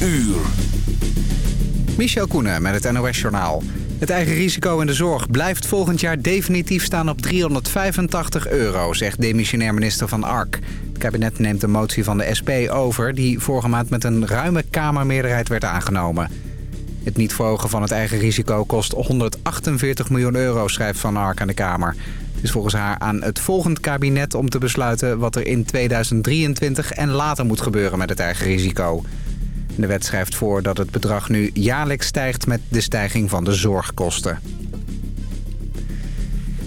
uur. Michel Koenen met het NOS-journaal. Het eigen risico in de zorg blijft volgend jaar definitief staan op 385 euro, zegt demissionair minister Van Ark. Het kabinet neemt een motie van de SP over... die vorige maand met een ruime Kamermeerderheid werd aangenomen. Het niet verhogen van het eigen risico kost 148 miljoen euro, schrijft Van Ark aan de Kamer. Het is volgens haar aan het volgend kabinet om te besluiten... wat er in 2023 en later moet gebeuren met het eigen risico. De wet schrijft voor dat het bedrag nu jaarlijks stijgt met de stijging van de zorgkosten.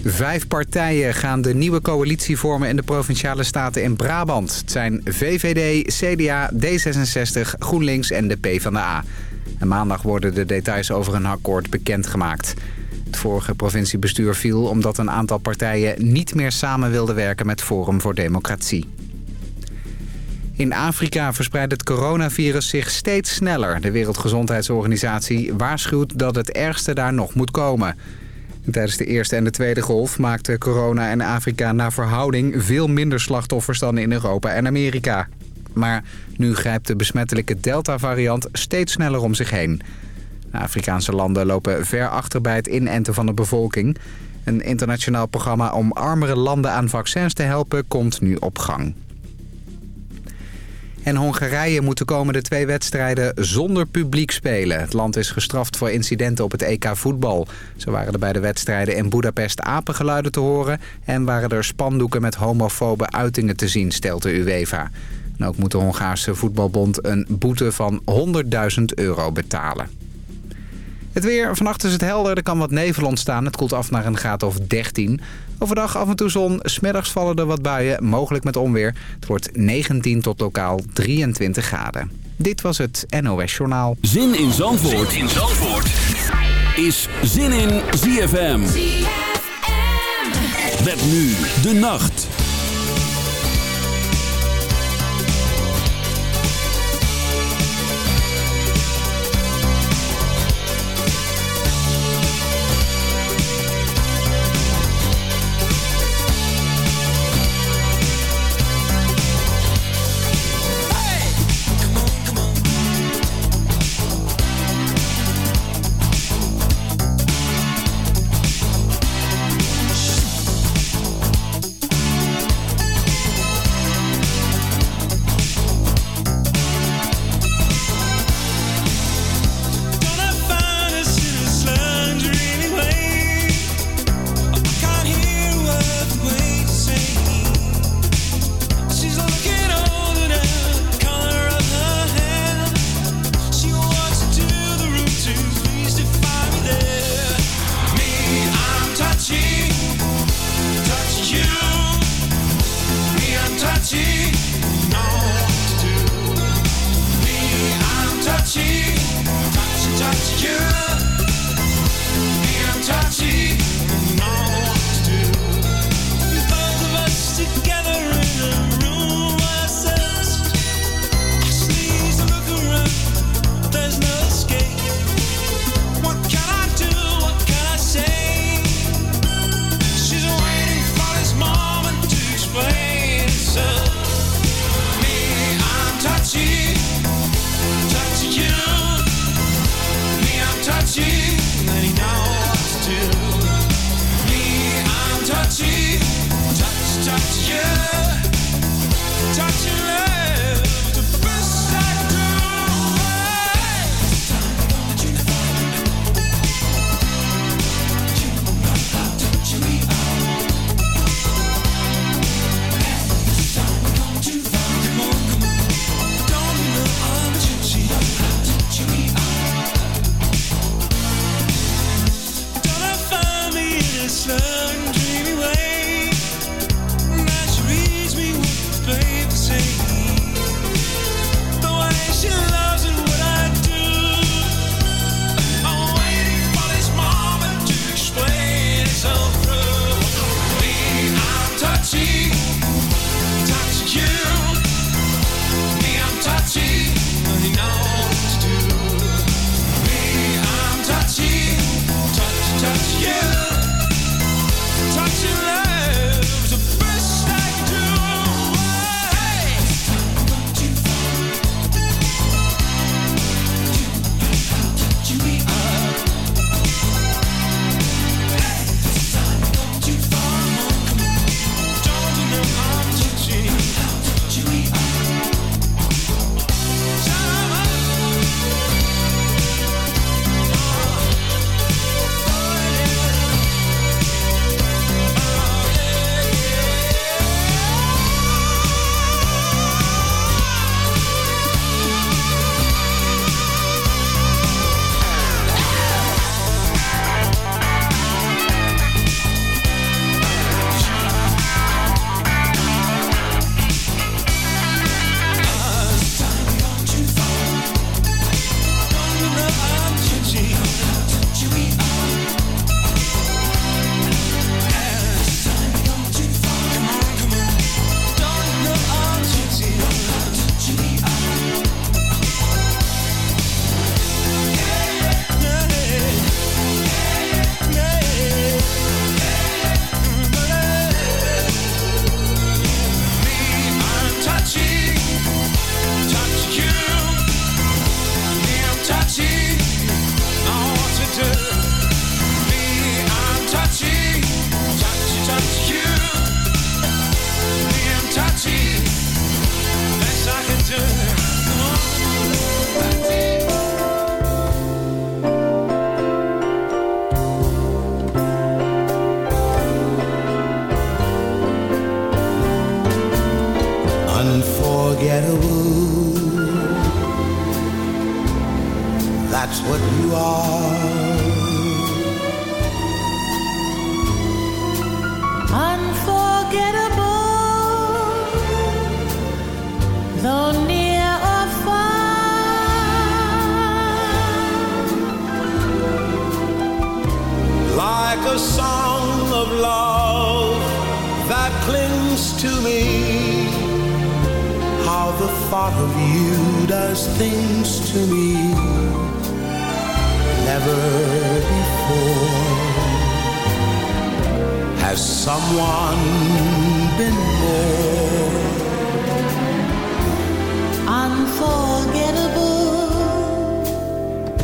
Vijf partijen gaan de nieuwe coalitie vormen in de Provinciale Staten in Brabant. Het zijn VVD, CDA, D66, GroenLinks en de PvdA. En maandag worden de details over een akkoord bekendgemaakt. Het vorige provinciebestuur viel omdat een aantal partijen niet meer samen wilden werken met Forum voor Democratie. In Afrika verspreidt het coronavirus zich steeds sneller. De Wereldgezondheidsorganisatie waarschuwt dat het ergste daar nog moet komen. Tijdens de eerste en de tweede golf maakte corona in Afrika naar verhouding veel minder slachtoffers dan in Europa en Amerika. Maar nu grijpt de besmettelijke Delta-variant steeds sneller om zich heen. Afrikaanse landen lopen ver achter bij het inenten van de bevolking. Een internationaal programma om armere landen aan vaccins te helpen komt nu op gang. En Hongarije moet de komende twee wedstrijden zonder publiek spelen. Het land is gestraft voor incidenten op het EK voetbal. Zo waren er bij de wedstrijden in Budapest apengeluiden te horen... en waren er spandoeken met homofobe uitingen te zien, stelt de UEFA. En ook moet de Hongaarse voetbalbond een boete van 100.000 euro betalen. Het weer. Vannacht is het helder. Er kan wat nevel ontstaan. Het koelt af naar een graad of 13. Overdag af en toe zon. Smiddags vallen er wat buien. Mogelijk met onweer. Het wordt 19 tot lokaal 23 graden. Dit was het NOS Journaal. Zin in Zandvoort, zin in Zandvoort. is Zin in ZFM. ZFM. Met nu de nacht.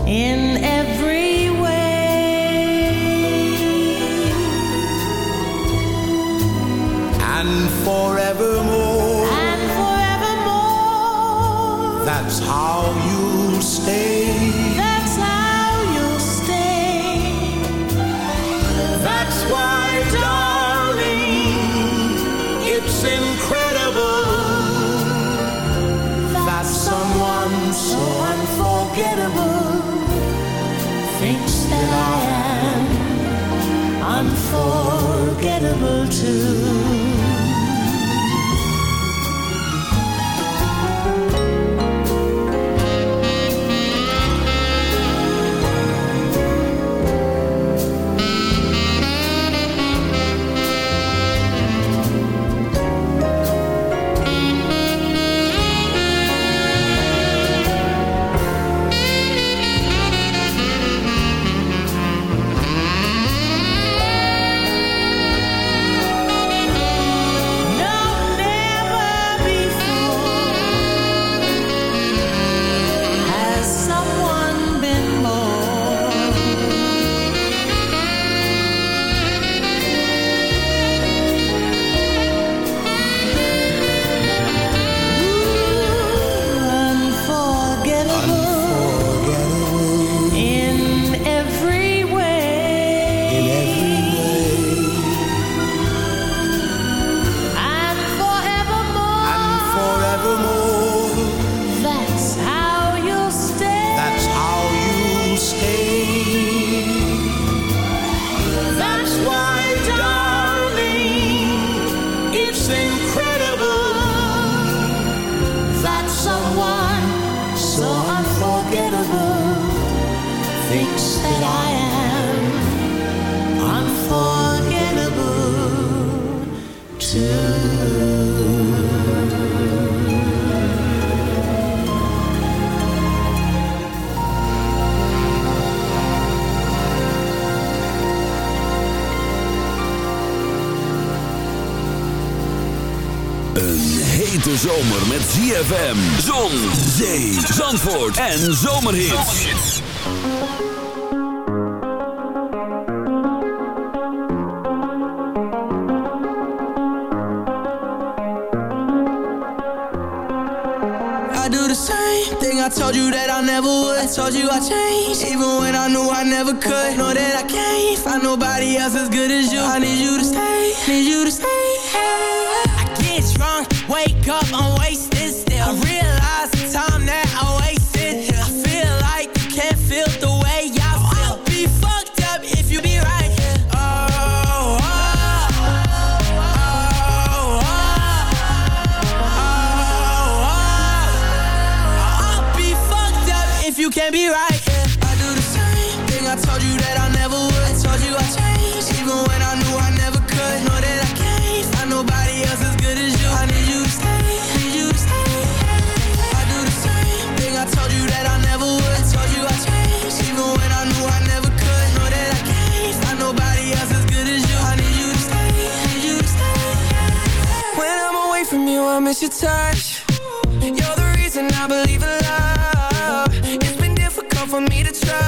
in to hete zomer met ZFM, zon, zee, zandvoort en zomerhits. I do the same thing I told you that I never would. I told you I changed, even when I knew I never could. Know that I can't find nobody else as good as you. I need you to stay, need you to stay. come on your touch. You're the reason I believe in love. It's been difficult for me to try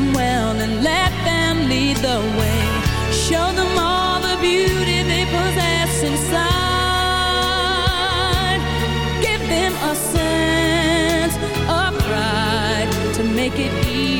them well and let them lead the way. Show them all the beauty they possess inside. Give them a sense of pride to make it easy.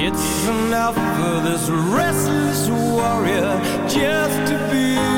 It's enough for this restless warrior just to be.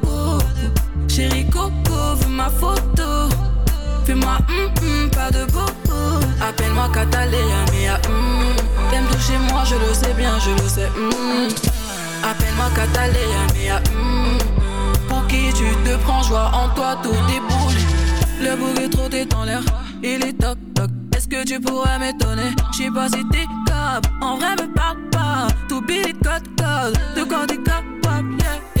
Chérie Coco, ma photo. Fais-moi hum hum, pas de bobo. Appelle-moi Catalina, mia hum. T'aimes toucher moi, je le sais bien, je le sais. Appelle-moi Catalina, mia hum. Pour qui tu te prends, joie en toi, tout déboule. Le bouquet trop en l'air, il est toc toc. Est-ce que tu pourrais m'étonner? J'sais pas si t'es capable, en vrai me parle pas. Tout billet code code, de quoi t'es capable, yeah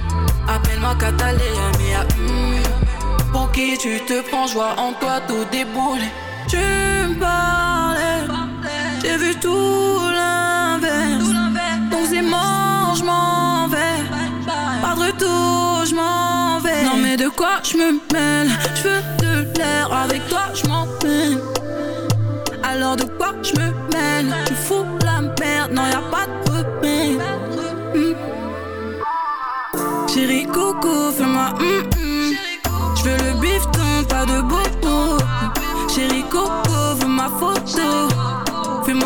Appelle-moi Catalina, mia hum. Pour qui tu te prends, joie en toi, tout déboule. Tu me parlais, j'ai vu tout l'inverse. Donc c'est mort, je m'en vais. Pas de retour, je m'en vais. Non mais de quoi je me mêle? Je veux de l'air, avec toi je m'en mêle. Alors de quoi je me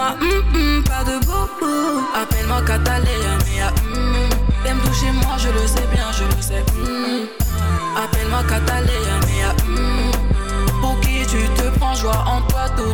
Pas de bobo. Appelle-moi Catalina, mia hum. T'aimes toucher moi, je le sais bien, je le sais. Appelle-moi Catalina, mia hum. Pour qui tu te prends, joie en toi, tout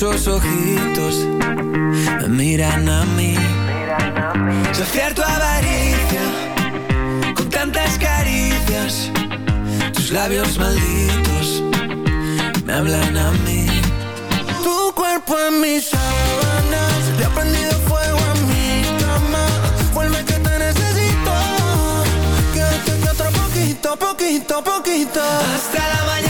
esos ojitos me miran a mí. Saciar tu avaricia con tantas caricias. Tus labios malditos me hablan a mí. Tu cuerpo en mis sábanas le ha prendido fuego a mi cama. Vuelve que te necesito. Que, que, otro poquito, poquito, poquito. Hasta la mañana.